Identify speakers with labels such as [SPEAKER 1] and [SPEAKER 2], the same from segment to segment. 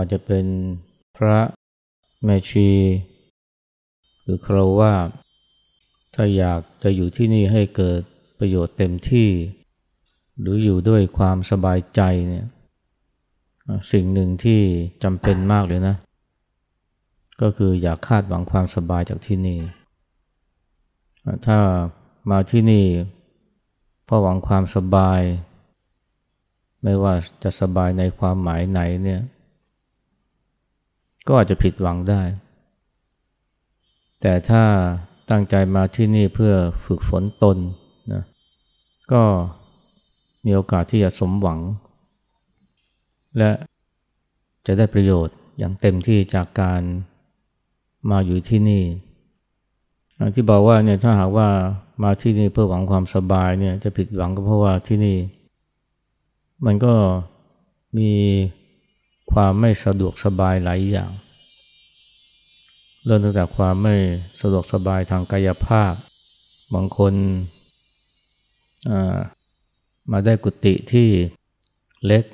[SPEAKER 1] ว่าจะเป็นพระแม่ชี หรือคราวาถ้าอยากจะอยู่ที่นี่ให้เกิดประโยชน์เต็มที่ หรืออยู่ด้วยความสบายใจเนี่ยสิ่งหนึ่งที่จำเป็นมากเลยนะ ก็คืออย่าคาดหวังความสบายจากที่นี่ ถ้ามาที่นี่เพราะหวังความสบาย ไม่ว่าจะสบายในความหมายไหนเนี่ย ก็อาจจะผิดหวังได้ แต่ถ้าตั้งใจมาที่นี่เพื่อฝึกฝนตนนะก็มีโอกาสที่จะสมหวัง และจะได้ประโยชน์อย่างเต็มที่จากการมาอยู่ที่นี่ ที่บอกว่าเนี่ยถ้าหากว่ามาที่นี่เพื่อหวังความสบายเนี่ยจะผิดหวังก็เพราะว่าที่นี่ มันก็มี ความไม่สะดวกสบายหลายอย่าง เริ่มตั้งแต่ความไม่สะดวกสบายทางกายภาพ บางคนมาได้กุฏิที่เล็ก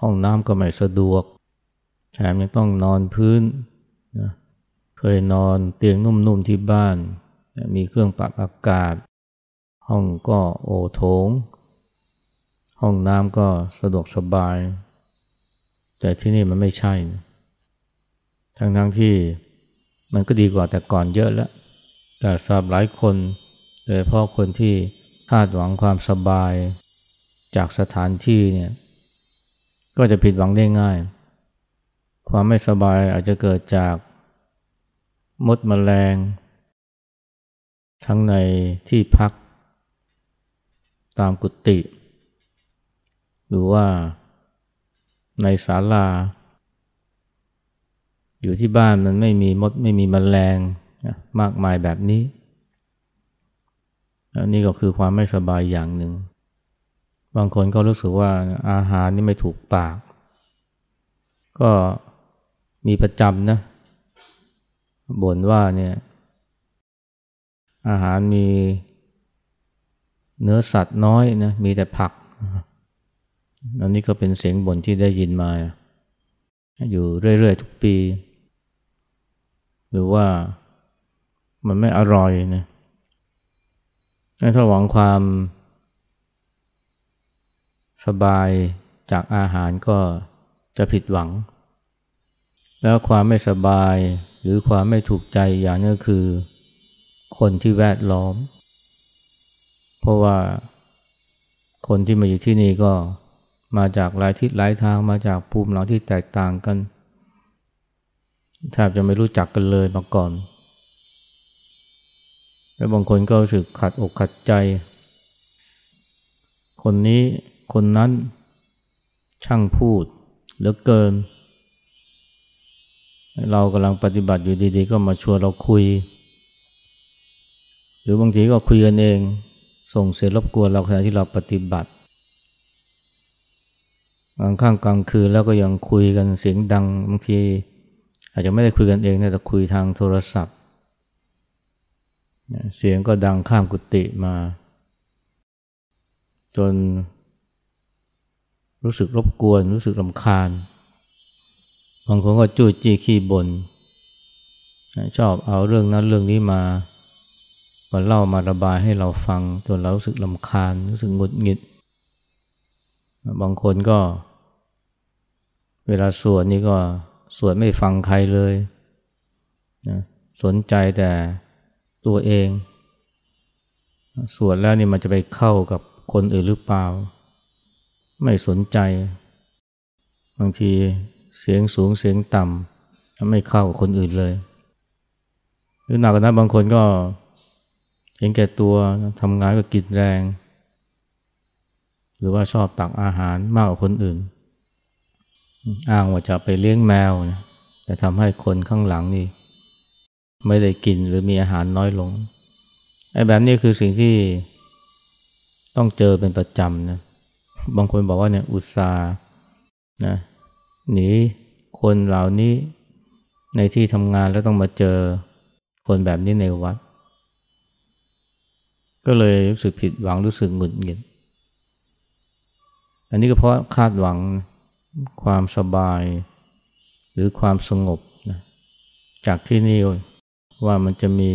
[SPEAKER 1] ห้องน้ำก็ไม่สะดวก แถมยังต้องนอนพื้นนะเคยนอนเตียงนุ่มๆที่บ้าน มีเครื่องปรับอากาศ ห้องก็โอโถง ห้องน้ำก็สะดวกสบาย แต่ที่นี่มันไม่ใช่ ทั้งทั้งที่มันก็ดีกว่าแต่ก่อนเยอะแล้ว แต่สำหรับหลายคน โดยเฉพาะคนที่คาดหวังความสบายจากสถานที่เนี่ย ก็จะผิดหวังได้ง่าย ความไม่สบายอาจจะเกิดจากมดมแมลง ทั้งในที่พัก ตามกุฏิหรือว่า ในศาลา อยู่ที่บ้านมันไม่มีมดไม่มีมแมลงมากมายแบบนี้อันนี้ก็คือความไม่สบายอย่างหนึ่ง บางคนก็รู้สึกว่าอาหารนี่ไม่ถูกปาก ก็มีประจำนะบ่นว่าเนี่ยอาหารมีเนื้อสัตว์น้อยนะมีแต่ผัก อันนี้ก็เป็นเสียงบ่นที่ได้ยินมา อยู่เรื่อย ๆ ทุกปี หรือว่ามันไม่อร่อยนะถ้าหวังความสบายจากอาหารก็จะผิดหวัง แล้วความไม่สบายหรือความไม่ถูกใจอย่างนี้คือ คนที่แวดล้อม เพราะว่าคนที่มาอยู่ที่นี่ก็ มาจากหลายทิศหลายทางมาจากภูมิหลังที่แตกต่างกันแทบจะไม่รู้จักกันเลยมาก่อน แล้วบางคนก็รู้สึกขัดอกขัดใจ คนนี้คนนั้นช่างพูดเหลือเกิน เรากำลังปฏิบัติอยู่ดีๆ ก็มาชวนเราคุย หรือบางทีก็คุยกันเอง ส่งเสียรบกวนเราขณะที่เราปฏิบัติ บางข้งกลางคืนแล้วก็ยังคุยกันเสียงดังบางทีอาจจะไม่ได้คุยกันเองนะแต่คุยทางโทรศัพท์ เสียงก็ดังข้ามกุฏิมา จนรู้สึกรบกวน รู้สึกรำคาญ บางคนก็จู้จี้ขี้บนชอบเอาเรื่องนั้นเรื่องนี้มามาเล่ามาระบายให้เราฟังจนเรารู้สึกลำคาญ รู้สึกหงุดหงิด บางคนก็ เวลาสวดนี่ก็สวดไม่ฟังใครเลยนะสนใจแต่ตัวเอง สวดแล้วนี่มันจะไปเข้ากับคนอื่นหรือเปล่า ไม่สนใจ บางทีเสียงสูงเสียงต่ำไม่เข้ากับคนอื่นเลย หรือหนักกว่านั้นบางคนก็เห็นแก่ตัวทำงานก็กินแรง หรือว่าชอบตักอาหารมากกว่าคนอื่น อ้างว่าจะไปเลี้ยงแมวนะแต่ทำให้คนข้างหลังนี่ไม่ได้กินหรือมีอาหารน้อยลงไอ้แบบนี้คือสิ่งที่ต้องเจอเป็นประจำนะบางคนบอกว่าเนี่ยอุตสาห์นะหนีคนเหล่านี้ในที่ทำงานแล้วต้องมาเจอคนแบบนี้ในวัด ก็เลยรู้สึกผิดหวังรู้สึกหงุดหงิด อันนี้ก็เพราะคาดหวัง ความสบาย หรือความสงบนะจากที่นี่ว่ามันจะมี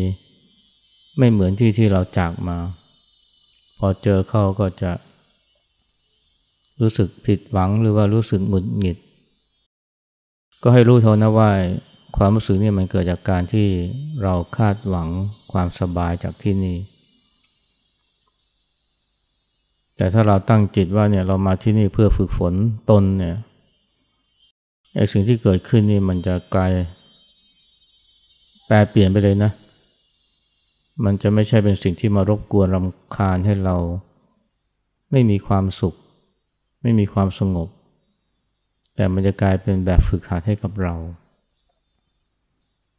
[SPEAKER 1] ไม่เหมือนที่ที่เราจากมา พอเจอเข้าก็จะ รู้สึกผิดหวังหรือว่ารู้สึกหงุดหงิด ก็ให้รู้เท่านะว่าความรู้สึกนี่มันเกิดจากการที่เราคาดหวังความสบายจากที่นี่ แต่ถ้าเราตั้งจิตว่าเนี่ยเรามาที่นี่เพื่อฝึกฝนตนเนี่ย ไอ้สิ่งที่เกิดขึ้นนี่มันจะกลายแปลเปลี่ยนไปเลยนะ มันจะไม่ใช่เป็นสิ่งที่มารบกวนรำคาญให้เรา ไม่มีความสุข ไม่มีความสงบ แต่มันจะกลายเป็นแบบฝึกหัดให้กับเรา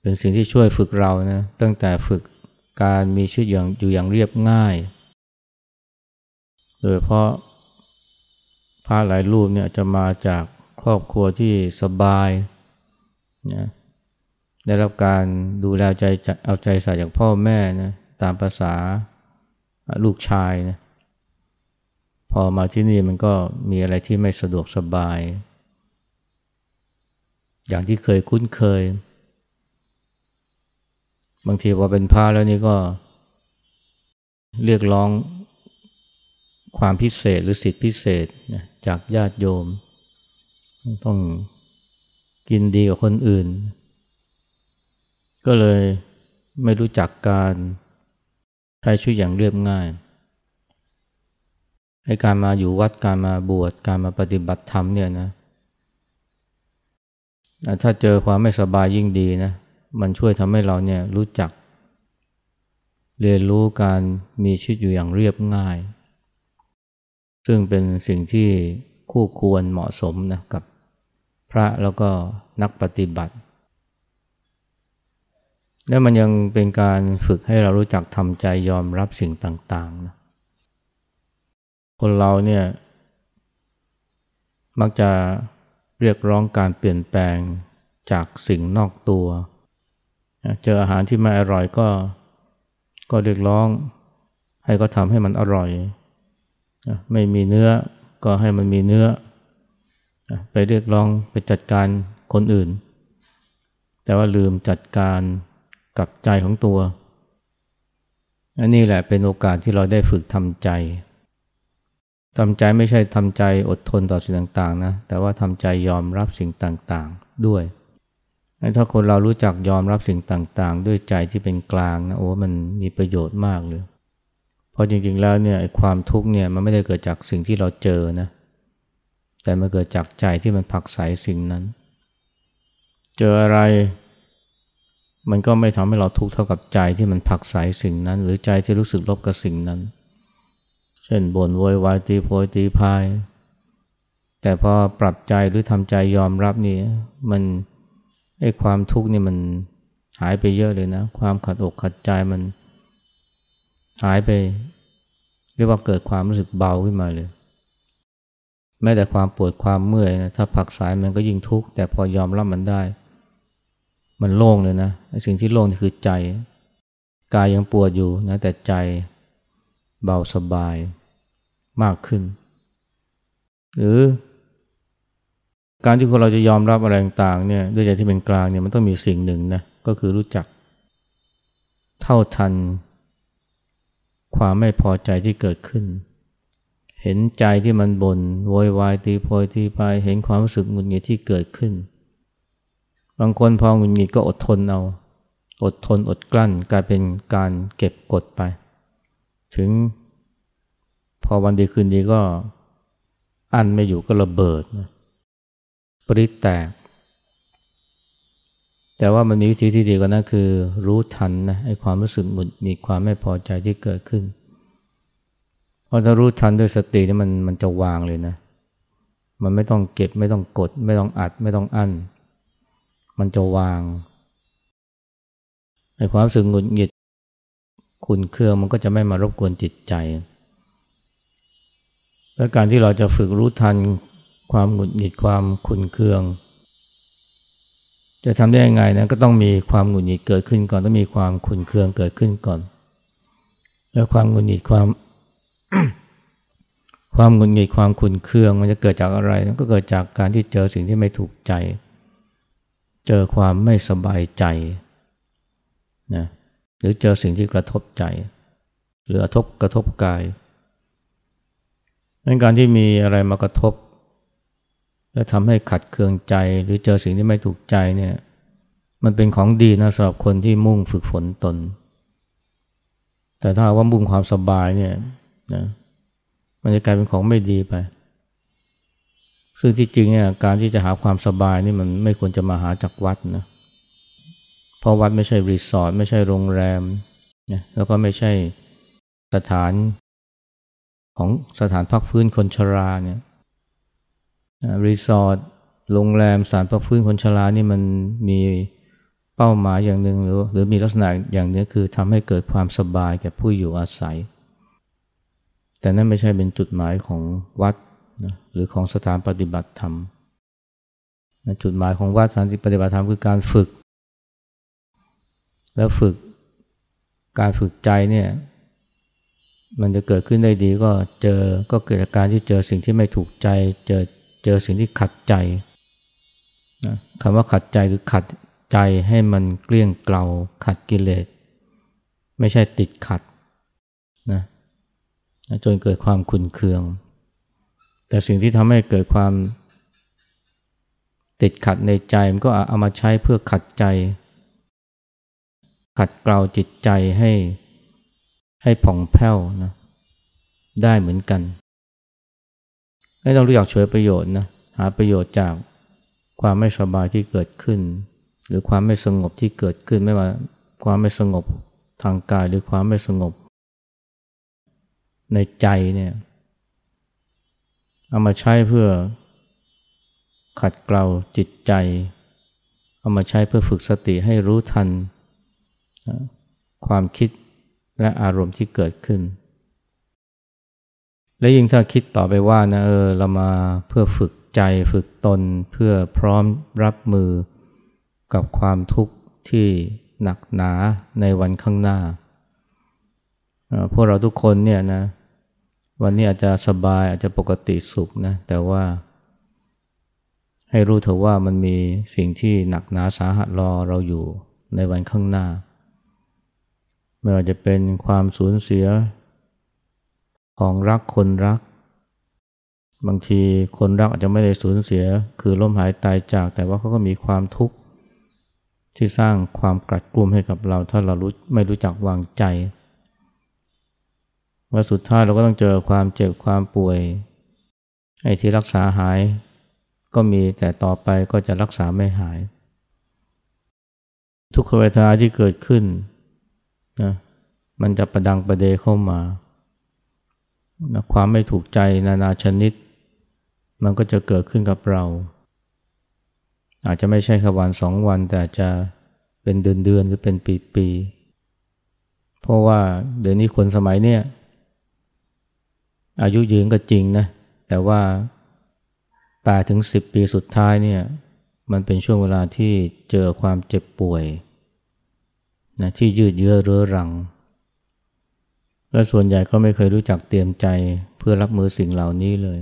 [SPEAKER 1] เป็นสิ่งที่ช่วยฝึกเรานะ ตั้งแต่ฝึกการมีชีวิตอย่างอยู่อย่างเรียบง่าย โดยเพราะพระหลายรูปเนี่ยจะมาจาก ครอบครัวที่สบายนะได้รับการดูแลใจเอาใจใส่จากพ่อแม่นะตามภาษาลูกชายนะพอมาที่นี่มันก็มีอะไรที่ไม่สะดวกสบาย อย่างที่เคยคุ้นเคย บางทีพอเป็นพระแล้วนี่ก็ เรียกร้องความพิเศษหรือสิทธิพิเศษจากญาติโยม ต้องกินดีกว่าคนอื่น ก็เลยไม่รู้จักการใช้ชีวิตอย่างเรียบง่ายให้การมาอยู่วัดการมาบวชการมาปฏิบัติธรรมเนี่ยนะ ถ้าเจอความไม่สบายยิ่งดีนะ มันช่วยทำให้เราเนี่ยรู้จัก เรียนรู้การมีชีวิตอยู่อย่างเรียบง่าย ซึ่งเป็นสิ่งที่คู่ควรเหมาะสมนะกับ พระแล้วก็นักปฏิบัติ และมันยังเป็นการฝึกให้เรารู้จักทำใจยอมรับสิ่งต่างๆนะคนเราเนี่ยมักจะเรียกร้องการเปลี่ยนแปลงจากสิ่งนอกตัว เจออาหารที่ไม่อร่อยก็ ก็เรียกร้องให้ก็ทำให้มันอร่อย ไม่มีเนื้อก็ให้มันมีเนื้อ ไปเรียกร้องไปจัดการคนอื่น แต่ว่าลืมจัดการกับใจของตัว อันนี้แหละเป็นโอกาสที่เราได้ฝึกทำใจทำใจไม่ใช่ทำใจอดทนต่อสิ่งต่างๆนะแต่ว่าทำใจยอมรับสิ่งต่างๆด้วยถ้าคนเรารู้จักยอมรับสิ่งต่างๆ ด้วยใจที่เป็นกลางนะโอ้มันมีประโยชน์มากเลยเพราะจริงๆแล้วเนี่ยความทุกข์เนี่ยมันไม่ได้เกิดจากสิ่งที่เราเจอนะ แต่มันเกิดจากใจที่มันผักใสสิ่งนั้น เจออะไร มันก็ไม่ทำให้เราทุกข์เท่ากับใจที่มันผักใสสิ่งนั้น หรือใจที่รู้สึกลบกับสิ่งนั้น เช่นบน่นโวยวายตีโพยตีพาย แต่พอปรับใจหรือทำใจยอมรับนี่มันไอ้ความทุกข์นี่มันหายไปเยอะเลยนะ ความขัดอกขัดใจมันหายไป เรียกว่าเกิดความรู้สึกเบาขึ้นมาเลย แม้แต่ความปวดความเมื่อยนะถ้าผักสายมันก็ยิ่งทุกข์แต่พอยอมรับมันได้ มันโล่งเลยนะสิ่งที่โล่งนี่คือใจ กายยังปวดอยู่นะแต่ใจเบาสบายมากขึ้น หรือ การที่คนเราจะยอมรับอะไรต่างๆเนี่ยด้วยใจที่เป็นกลางเนี่ยมันต้องมีสิ่งหนึ่งนะก็คือรู้จัก เท่าทัน ความไม่พอใจที่เกิดขึ้น เห็นใจที่มันบน่นโวยวายตีโพยตีพายเห็นความรู้สึกหงุดหงิดที่เกิดขึ้น บางคนพอหงุดหงิดก็อดทนเอา อดทนอดกลั้นกลายเป็นการเก็บกดไป ถึงพอวันดีคืนดีก็อั้นไม่อยู่ก็ระเบิดนะปริแตก แต่ว่ามันมีวิธีที่ดีกว่านั้นคือ รู้ทันนะไอ้ความรู้สึกหงุดหงิดความไม่พอใจที่เกิดขึ้น พอถ้ารู้ทันด้วยสตินี่มันมันจะวางเลยนะ มันไม่ต้องเก็บไม่ต้องกด ไม่ต้องอัดไม่ต้องอั้น มันจะวางไอ้ความสึกหงุดหงิดขุนเคืองมันก็จะไม่มารบกวนจิตใจ และการที่เราจะฝึกรู้ทันความหงุดหงิดความขุนเคือง จะทำได้ยังไงนะก็ต้องมีความหงุดหงิดเกิดขึ้นก่อนต้องมีความขุนเคืองเกิดขึ้นก่อน แล้วความหงุดหงิดความ ความหงุดหงิดความขุ่นเคือง มันจะเกิดจากอะไรก็เกิดจากการที่เจอสิ่งที่ไม่ถูกใจ เจอความไม่สบายใจนะหรือเจอสิ่งที่กระทบใจ หรือกระทบกระทบกายดังการที่มีอะไรมากระทบ และทำให้ขัดเคืองใจ หรือเจอสิ่งที่ไม่ถูกใจเนี่ยมันเป็นของดีนะสำหรับคนที่มุ่งฝึกฝนตน แต่ถ้าว่ามุ่งความสบายเนี่ย นะมันจะกลายเป็นของไม่ดีไป ซึ่งที่จริงเนี่ยการที่จะหาความสบายนี่มันไม่ควรจะมาหาจากวัดนะเพราะวัดไม่ใช่รีสอร์ทไม่ใช่โรงแรมนะแล้วก็ไม่ใช่สถานของสถานพักพื้นคนชราเนี่ยรีสอร์ทโรงแรมสถานพักพื้นคนชรานี่มันมีเป้าหมายอย่างหนึ่งหรือหรือมีลักษณะอย่างนี้คือทำให้เกิดความสบายแก่ผู้อยู่อาศัย แต่นั่นไม่ใช่เป็นจุดหมายของวัดนะหรือของสถานปฏิบัติธรรมนะจุดหมายของวัดสถานปฏิบัติธรรมคือการฝึก แล้วฝึกการฝึกใจเนี่ยมันจะเกิดขึ้นได้ดีก็เจอก็เกิดจากการที่เจอสิ่งที่ไม่ถูกใจ เจอเจอสิ่งที่ขัดใจนะคำว่าขัดใจคือขัดใจให้มันเกลี้ยงเกลาขัดกิเลสไม่ใช่ติดขัด จนเกิดความขุนเคือง แต่สิ่งที่ทำให้เกิดความติดขัดในใจมันก็เอามาใช้เพื่อขัดใจ ขัดเกลาจิตใจให้ให้ผ่องแผ้วนะได้เหมือนกัน ให้เรารู้จักช่วยประโยชน์นะหาประโยชน์จากความไม่สบายที่เกิดขึ้น หรือความไม่สงบที่เกิดขึ้นไม่ว่าความไม่สงบทางกายหรือความไม่สงบ ในใจเนี่ยเอามาใช้เพื่อขัดเกลาจิตใจ เอามาใช้เพื่อฝึกสติให้รู้ทัน ความคิดและอารมณ์ที่เกิดขึ้น และยิ่งถ้าคิดต่อไปว่านะเออเรามาเพื่อฝึกใจฝึกตนเพื่อพร้อมรับมือกับความทุกข์ที่หนักหนาในวันข้างหน้า พวกเราทุกคนเนี่ยนะ วันนี้อาจจะสบายอาจจะปกติสุขนะแต่ว่า ให้รู้เถอะว่ามันมีสิ่งที่หนักหนาสาหัสรอเราอยู่ในวันข้างหน้า ไม่ว่าจะเป็นความสูญเสีย ของรักคนรัก บางทีคนรักอาจจะไม่ได้สูญเสีย คือล้มหายตายจาก แต่ว่าเขาก็มีความทุกข์ที่สร้างความกลัดกลุ้มให้กับเรา ถ้าเรารู้ไม่รู้จักวางใจ ว่าสุดท้ายเราก็ต้องเจอความเจ็บความป่วย ไอ้ที่รักษาหาย ก็มีแต่ต่อไปก็จะรักษาไม่หาย ทุกขเวทนาที่เกิดขึ้นนะมันจะประดังประเดเข้ามานะความไม่ถูกใจนานาชนิด มันก็จะเกิดขึ้นกับเรา อาจจะไม่ใช่แค่วันสองวัน แต่จะเป็นเดือนเดือนหรือเป็นปีปีเพราะว่าเดี๋ยวนี้คนสมัยเนี้ย อายุยืนก็จริงนะ แต่ว่าแปดถึงสิบปีสุดท้ายเนี่ย มันเป็นช่วงเวลาที่เจอความเจ็บป่วยนะที่ยืดเยื้อเรื้อรัง และส่วนใหญ่ก็ไม่เคยรู้จักเตรียมใจเพื่อรับมือสิ่งเหล่านี้เลย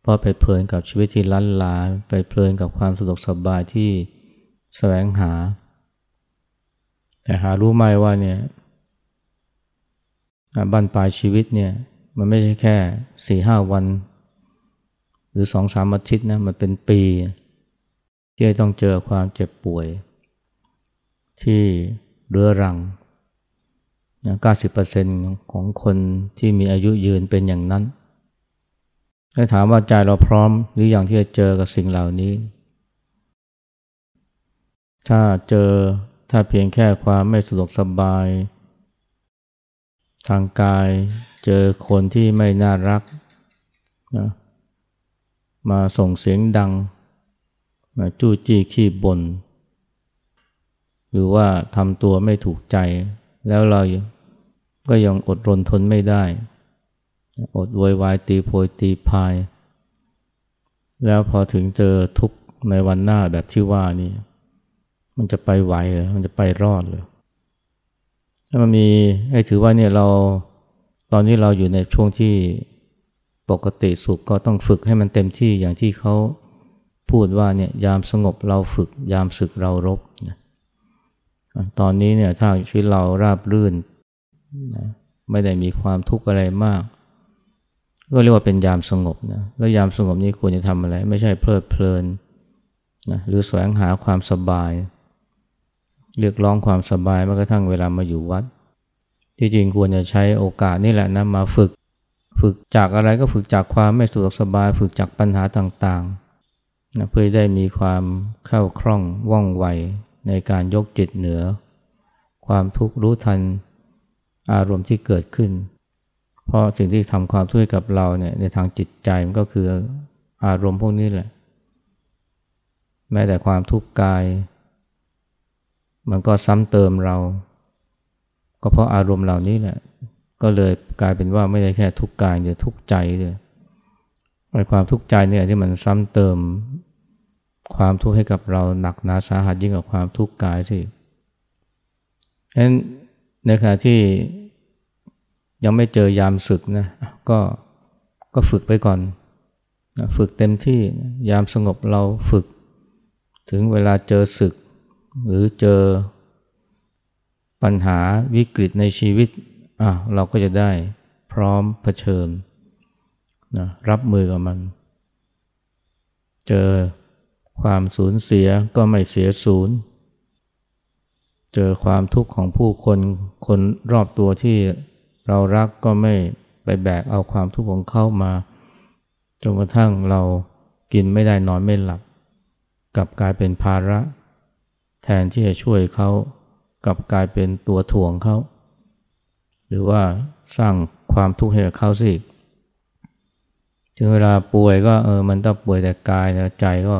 [SPEAKER 1] เพราะไปเพลินกับชีวิตที่ล้นลา ไปเพลินกับความสะดวกสบายที่แสวงหา แต่หารู้ไหมว่าเนี่ยบั้นปลายชีวิตเนี่ย มันไม่ใช่แค่สี่ห้าวัน หรือสองสามอาทิตย์นะมันเป็นปี ที่ต้องเจอความเจ็บป่วย ที่เรื้อรังนะ90%ของคนที่มีอายุยืนเป็นอย่างนั้นถ้าถามว่าใจเราพร้อมหรืออย่างที่จะเจอกับสิ่งเหล่านี้ ถ้าเจอถ้าเพียงแค่ความไม่สะดวกสบาย ทางกาย เจอคนที่ไม่น่ารักนะมาส่งเสียงดัง มาจู้จี้ขี้บน่นหรือว่าทำตัวไม่ถูกใจ แล้วเราก็ยังอดรนทนไม่ได้ อดวอยวายตีโพยตีพาย แล้วพอถึงเจอทุกในวันหน้าแบบที่ว่านี่มันจะไปไหวหรอมันจะไปรอดเลยถ้ามันมีให้ถือว่าเนี่ยเรา ตอนนี้เราอยู่ในช่วงที่ปกติสุขก็ต้องฝึกให้มันเต็มที่อย่างที่เขาพูดว่าเนี่ยยามสงบเราฝึกยามศึกเรารบนะตอนนี้เนี่ยถ้าชีวิตเราราบรื่นนะไม่ได้มีความทุกข์อะไรมาก ก็เรียกว่าเป็นยามสงบนะแล้วยามสงบนี้ควรจะทำอะไร ไม่ใช่เพลิดเพลินนะหรือแสวงหาความสบาย เรียกร้องความสบายแม้กระทั่งเวลามาอยู่วัด ที่จริงควรจะใช้โอกาสนี่แหละนะมาฝึก ฝึกจากอะไรก็ฝึกจากความไม่สะดวกสบาย ฝึกจากปัญหาต่างๆนะเพื่อได้มีความเข้าคล่องว่องไวในการยกจิตเหนือ ความทุกข์รู้ทันอารมณ์ที่เกิดขึ้น เพราะสิ่งที่ทำความทุกข์กับเราเนี่ยในทางจิตใจมันก็คืออารมณ์พวกนี้แหละ แม้แต่ความทุกข์กาย มันก็ซ้ำเติมเรา ก็เพราะอารมณ์เหล่านี้แหละก็เลยกลายเป็นว่าไม่ได้แค่ทุกข์กายเดียวทุกข์ใจเลยไอ้ความทุกข์ใจเนี่ยที่มันซ้ำเติมความทุกข์ให้กับเราหนักหนาสาหัสยิ่งกว่าความทุกข์กายสิฉะนั้นในขณะที่ยังไม่เจอยามศึกนะก็ก็ฝึกไปก่อน ฝึกเต็มที่ยามสงบเราฝึก ถึงเวลาเจอศึก หรือเจอ ปัญหาวิกฤตในชีวิตอะเราก็จะได้พร้อมเผชิญนะรับมือกับมัน เจอความสูญเสียก็ไม่เสียสูญเจอความทุกข์ของผู้คนคนรอบตัวที่เรารักก็ไม่ไปแบกเอาความทุกข์ของเขามาจนกระทั่งเรากินไม่ได้นอนไม่หลับ กลับกลายเป็นภาระ แทนที่จะช่วยเขา กลับกลายเป็นตัวถ่วงเขาหรือว่าสร้างความทุกข์ให้กับเขาสิถึงเวลาป่วยก็เออมันต้องป่วยแต่กายแต่ใจก็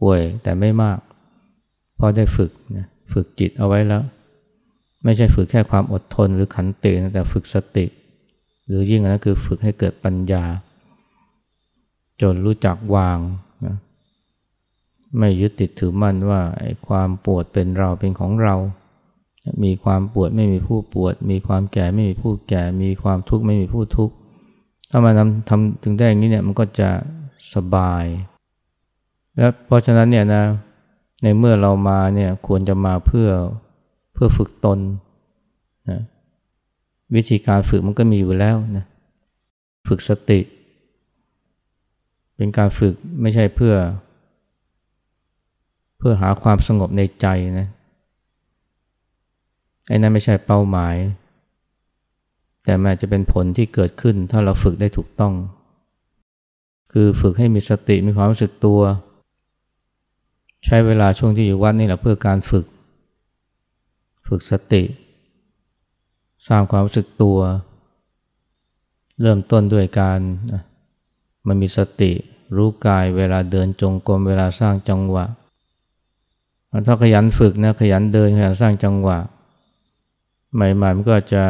[SPEAKER 1] ป่วยแต่ไม่มากเพราะได้ฝึกนะฝึกจิตเอาไว้แล้ว ไม่ใช่ฝึกแค่ความอดทนหรือขันตินะแต่ฝึกสติ หรือยิ่งนั้นคือฝึกให้เกิดปัญญา จนรู้จักวาง ไม่ยึดติดถือมั่นว่าไอ้ความปวดเป็นเราเป็นของเรา มีความปวดไม่มีผู้ปวด มีความแก่ไม่มีผู้แก่ มีความทุกข์ไม่มีผู้ทุกข์ ถ้ามันทำทำถึงได้อย่างนี้เนี่ยมันก็จะสบาย และเพราะฉะนั้นเนี่ยนะ ในเมื่อเรามาเนี่ยควรจะมาเพื่อเพื่อฝึกตนนะวิธีการฝึกมันก็มีอยู่แล้วนะ ฝึกสติ เป็นการฝึกไม่ใช่เพื่อ พื่อหาความสงบในใจนะไอ้นั้นไม่ใช่เป้าหมาย แต่มันจะเป็นผลที่เกิดขึ้นถ้าเราฝึกได้ถูกต้อง คือฝึกให้มีสติมีความรู้สึกตัว ใช้เวลาช่วงที่อยู่วัดนี่แหละเพื่อการฝึก ฝึกสติ สร้างความรู้สึกตัว เริ่มต้นด้วยการมันมีสติรู้กายเวลาเดินจงกรมเวลาสร้างจังหวะ ถ้าขยันฝึกนะขยันเดินขยันสร้างจังหวะ ใหม่ๆมันก็จะ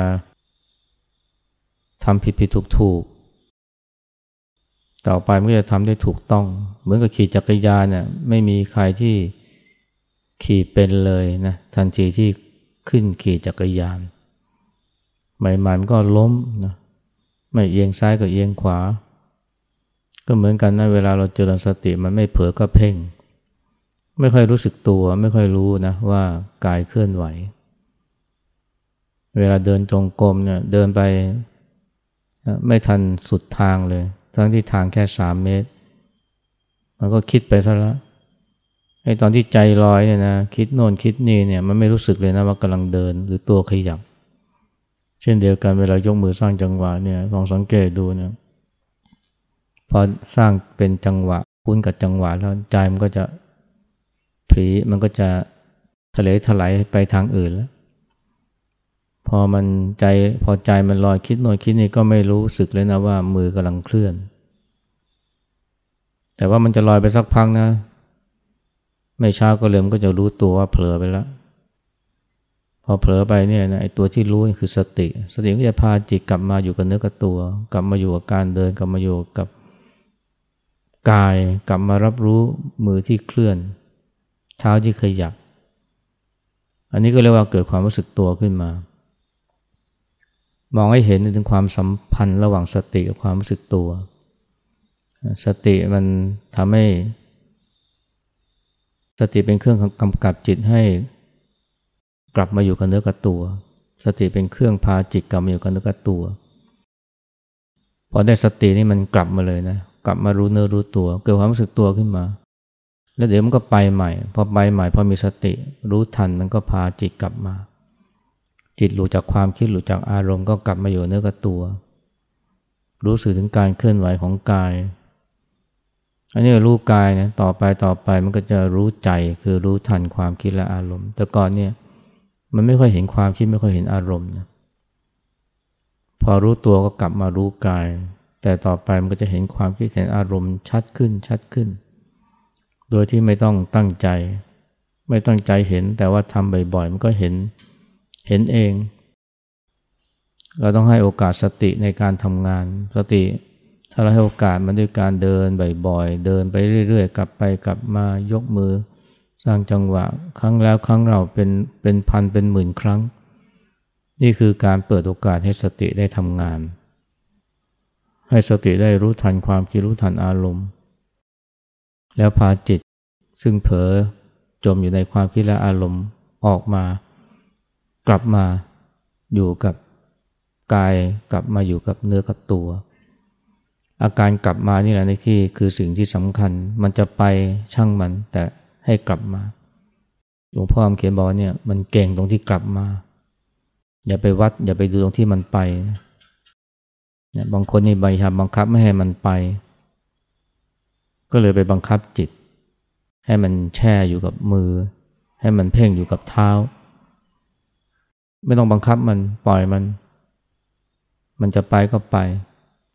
[SPEAKER 1] ทำผิดผิดถูกถูกต่อไปมันก็จะทำได้ถูกต้อง เหมือนกับขี่จักรยานเนี่ยไม่มีใครที่ขี่เป็นเลยนะทันทีที่ขึ้นขี่จักรยาน ใหม่ๆมันก็ล้มนะไม่เอียงซ้ายก็เอียงขวา ก็เหมือนกันนะเวลาเราเจริญสติมันไม่เผลอก็เพ่ง ไม่ค่อยรู้สึกตัว ไม่ค่อยรู้นะว่ากายเคลื่อนไหว เวลาเดินจงกรมเนี่ยเดินไปไม่ทันสุดทางเลย ทั้งที่ทางแค่สามเมตร มันก็คิดไปซะแล้วไอ้ตอนที่ใจลอยเนี่ยนะคิดโน่นคิดนี่เนี่ยมันไม่รู้สึกเลยนะว่ากำลังเดินหรือตัวขยับ เช่นเดียวกันเวลายกมือสร้างจังหวะเนี่ยลองสังเกตดูนะพอสร้างเป็นจังหวะคุ้นกับจังหวะแล้วใจมันก็จะ ผีมันก็จะทะเลถลายไปทางอื่นแล้ว พอมันใจพอใจมันลอยคิดโน่นคิดนี่ก็ไม่รู้สึกเลยนะว่ามือกำลังเคลื่อน แต่ว่ามันจะลอยไปสักพักนะ ไม่ช้าก็เร็วมันก็จะรู้ตัวว่าเผลอไปแล้ว พอเผลอไปเนี่ยนะไอ้ตัวที่รู้คือสติ สติก็จะพาจิตกลับมาอยู่กับเนื้อกับตัว กลับมาอยู่กับการเดินกลับมาอยู่กับกายกลับมารับรู้มือที่เคลื่อน เท้าที่ขยับ อันนี้ก็เรียกว่าเกิดความรู้สึกตัวขึ้นมา มองให้เห็นถึงความสัมพันธ์ระหว่างสติกับความรู้สึกตัว สติมันทำให้ สติเป็นเครื่องกำกับจิตให้กลับมาอยู่กับเนื้อกับตัว สติเป็นเครื่องพาจิตกลับมาอยู่กับเนื้อกับตัว พอได้สตินี่มันกลับมาเลยนะ กลับมารู้เนื้อรู้ตัว เกิดความรู้สึกตัวขึ้นมา แล้วเดี๋ยวมันก็ไปใหม่ พอไปใหม่พอมีสติ รู้ทันมันก็พาจิตกลับมา จิตหลุดจากความคิดหลุดจากอารมณ์ก็กลับมาอยู่เนื้อกับตัว รู้สึกถึงการเคลื่อนไหวของกาย อันนี้รู้กายนะต่อไปต่อไปมันก็จะรู้ใจคือรู้ทันความคิดและอารมณ์ แต่ก่อนเนี่ยมันไม่ค่อยเห็นความคิดไม่ค่อยเห็นอารมณ์นะพอรู้ตัวก็กลับมารู้กาย แต่ต่อไปมันก็จะเห็นความคิดเห็นอารมณ์ชัดขึ้นชัดขึ้น โดยที่ไม่ต้องตั้งใจ ไม่ตั้งใจเห็น แต่ว่าทำบ่อยๆ มันก็เห็น เห็นเอง เราต้องให้โอกาสสติในการทำงาน สติ ถ้าเราให้โอกาสมันด้วยการเดินบ่อยๆ เดินไปเรื่อยๆ กลับไปกลับมายกมือ สร้างจังหวะ ครั้งแล้วครั้งเราเป็นเป็นพันเป็นหมื่นครั้ง นี่คือการเปิดโอกาสให้สติได้ทำงาน ให้สติได้รู้ทันความคิดรู้ทันอารมณ์ แล้วพาจิตซึ่งเผลอจมอยู่ในความคิดและอารมณ์ออกมา กลับมาอยู่กับกายกลับมาอยู่กับเนื้อกับตัว อาการกลับมานี่แหละนี่คือคือสิ่งที่สำคัญ มันจะไปช่างมันแต่ให้กลับมาหลวงพ่อเขียนบอกเนี่ยมันเก่งตรงที่กลับมา อย่าไปวัด อย่าไปดูตรงที่มันไปเนี่ยบางคนนี่ใบหารบังคับไม่ให้มันไป ก็เลยไปบังคับจิต ให้มันแช่อยู่กับมือ ให้มันเพ่งอยู่กับเท้า ไม่ต้องบังคับมันปล่อยมัน มันจะไปก็ไป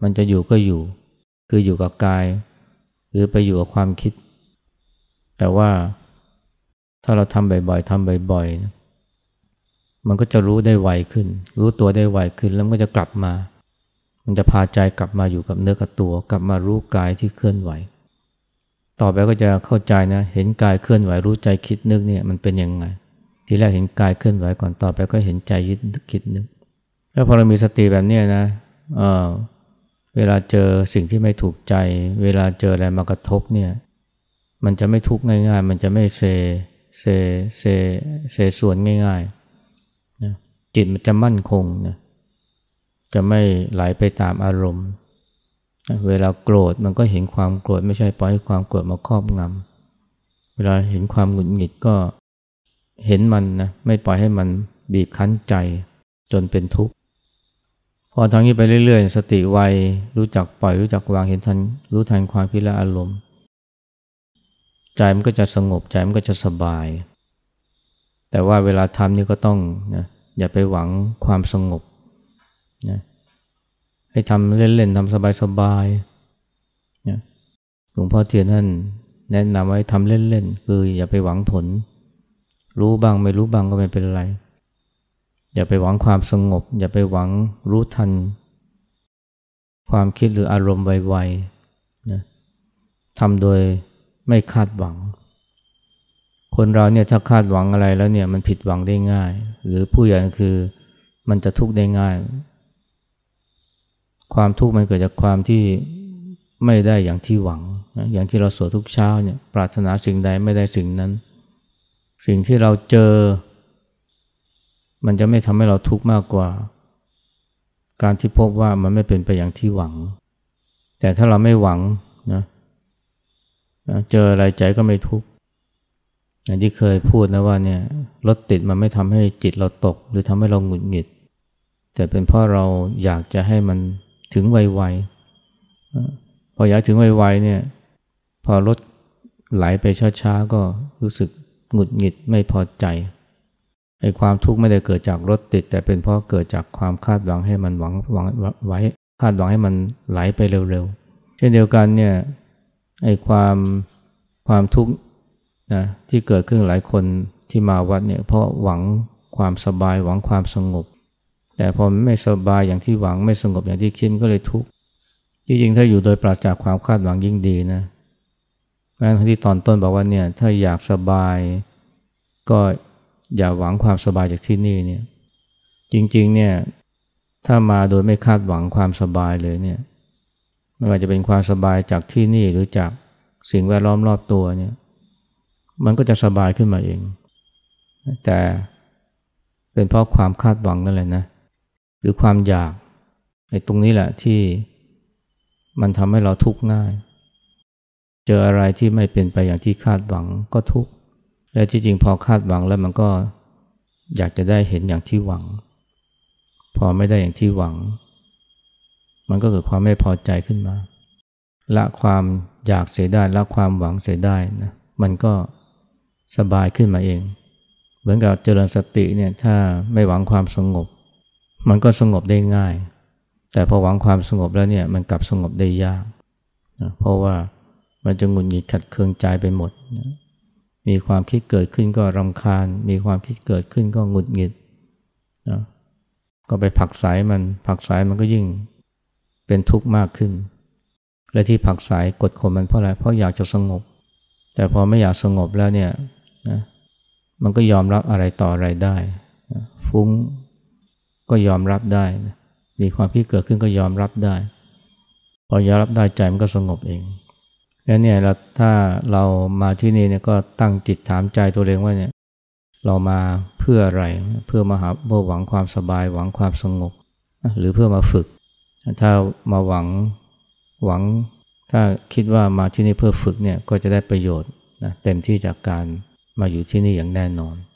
[SPEAKER 1] มันจะอยู่ก็อยู่ คืออยู่กับกาย หรือไปอยู่กับความคิด แต่ว่าถ้าเราทำบ่อยๆทำบ่อยๆมันก็จะรู้ได้ไวขึ้น รู้ตัวได้ไวขึ้น แล้วมันก็จะกลับมา มันจะพาใจกลับมาอยู่กับเนื้อกับตัว กลับมารู้กายที่เคลื่อนไหว ต่อไปก็จะเข้าใจนะ เห็นกายเคลื่อนไหวรู้ใจคิดนึกเนี่ยมันเป็นยังไง ทีแรกเห็นกายเคลื่อนไหวก่อนต่อไปก็เห็นใจยึดคิดนึก แล้วพอเรามีสติแบบนี้นะเออเวลาเจอสิ่งที่ไม่ถูกใจ เวลาเจออะไรมากระทบเนี่ยมันจะไม่ทุกข์ง่าย ๆ มันจะไม่เซเซเซเซส่วนง่ายๆนะจิตมันจะมั่นคงนะจะไม่ไหลไปตามอารมณ์ เวลาโกรธมันก็เห็นความโกรธไม่ใช่ปล่อยให้ความโกรธมาครอบงำเวลาเห็นความหงุดหงิดก็เห็นมันนะไม่ปล่อยให้มันบีบคั้นใจจนเป็นทุกข์พอทางนี้ไปเรื่อย ๆ สติไวรู้จักปล่อยรู้จักวางเห็นทันรู้ทันความคิดและอารมณ์ ใจมันก็จะสงบใจมันก็จะสบาย แต่ว่าเวลาทำนี่ก็ต้องนะอย่าไปหวังความสงบนะ ให้ทำเล่นๆทำสบายๆนะหลวงพ่อเทียนท่านแนะนำไว้ทำเล่นๆคืออย่าไปหวังผล รู้บ้างไม่รู้บ้างก็ไม่เป็นไร อย่าไปหวังความสงบ อย่าไปหวังรู้ทัน ความคิดหรืออารมณ์ไวๆนะทำโดยไม่คาดหวัง คนเราเนี่ยถ้าคาดหวังอะไรแล้วเนี่ยมันผิดหวังได้ง่าย หรือผู้ใหญ่คือมันจะทุกข์ได้ง่าย ความทุกข์มันเกิดจากความที่ไม่ได้อย่างที่หวัง อย่างที่เราสวดทุกเช้าเนี่ยปรารถนาสิ่งใดไม่ได้สิ่งนั้น สิ่งที่เราเจอ มันจะไม่ทำให้เราทุกข์มากกว่า การที่พบว่ามันไม่เป็นไปอย่างที่หวัง แต่ถ้าเราไม่หวังนะเจออะไรใจก็ไม่ทุกข์อย่างที่เคยพูดนะว่าเนี่ยรถติดมันไม่ทำให้จิตเราตก หรือทำให้เราหงุดหงิด แต่เป็นเพราะเราอยากจะให้มัน ถึงไวๆพออยากถึงไวๆเนี่ยพอรถไหลไปช้าๆก็รู้สึกหงุดหงิดไม่พอใจไอ้ความทุกข์ไม่ได้เกิดจากรถติด แต่เป็นเพราะเกิดจากความคาดหวังให้มันหวังหวังไว้คาดหวังให้มันไหลไปเร็วๆ เช่นเดียวกันเนี่ยไอ้ความความทุกข์นะที่เกิดขึ้นหลายคนที่มาวัดเนี่ยเพราะหวังความสบายหวังความสงบ แต่พอไม่สบายอย่างที่หวังไม่สงบอย่างที่คิดก็เลยทุกข์จริงๆถ้าอยู่โดยปราศจากความคาดหวังยิ่งดีนะแม้ที่ตอนต้นบอกว่าเนี่ยถ้าอยากสบาย ก็อย่าหวังความสบายจากที่นี่เนี่ยจริงๆเนี่ยถ้ามาโดยไม่คาดหวังความสบายเลยเนี่ยไม่ว่าจะเป็นความสบายจากที่นี่หรือจากสิ่งแวดล้อมรอบตัวเนี่ยมันก็จะสบายขึ้นมาเอง แต่เป็นเพราะความคาดหวังนั่นแหละนะ หรือความอยากไอ้ตรงนี้แหละที่มันทำให้เราทุกข์ง่าย เจออะไรที่ไม่เป็นไปอย่างที่คาดหวังก็ทุกข์และที่จริงพอคาดหวังแล้วมันก็อยากจะได้เห็นอย่างที่หวัง พอไม่ได้อย่างที่หวัง มันก็เกิดความไม่พอใจขึ้นมา ละความอยากเสียได้ละความหวังเสียได้นะมันก็สบายขึ้นมาเอง เหมือนกับเจริญสติเนี่ยถ้าไม่หวังความสงบ มันก็สงบได้ง่าย แต่พอหวังความสงบแล้วเนี่ยมันกลับสงบได้ยากนะเพราะว่ามันจะหงุนหงิดขัดเคืองใจไปหมดนะมีความคิดเกิดขึ้นก็รำคาญ มีความคิดเกิดขึ้นก็หงุดหงิดนะก็ไปผักสายมันผักสายมันก็ยิ่งเป็นทุกข์มากขึ้น และที่ผักสายกดข่มมันเพราะอะไรเพราะอยากจะสงบ แต่พอไม่อยากสงบแล้วเนี่ยนะมันก็ยอมรับอะไรต่ออะไรได้นะฟุ้ง ก็ยอมรับได้ มีความคิดเกิดขึ้นก็ยอมรับได้ พอยอมรับได้ใจมันก็สงบเอง แล้วเนี่ยเราถ้าเรามาที่นี่เนี่ยก็ตั้งจิตถามใจตัวเองว่าเนี่ยเรามาเพื่ออะไร เพื่อมาหาเพื่อหวังความสบาย หวังความสงบ หรือเพื่อมาฝึก ถ้ามาหวังหวัง ถ้าคิดว่ามาที่นี่เพื่อฝึกเนี่ยก็จะได้ประโยชน์นะเต็มที่จากการมาอยู่ที่นี่อย่างแน่นอน